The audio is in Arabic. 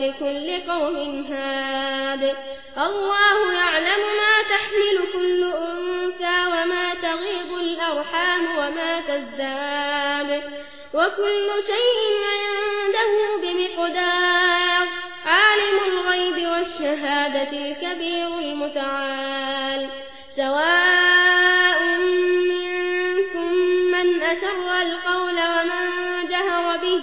ولكل قوم هاد. الله يعلم ما تحمل كل أنثى وما تغيض الأرحام وما تزداد. وكل شيء عنده بمقدار. عالم الغيب والشهادة الكبير المتعال. سواء منكم من أسر القول ومن جهر به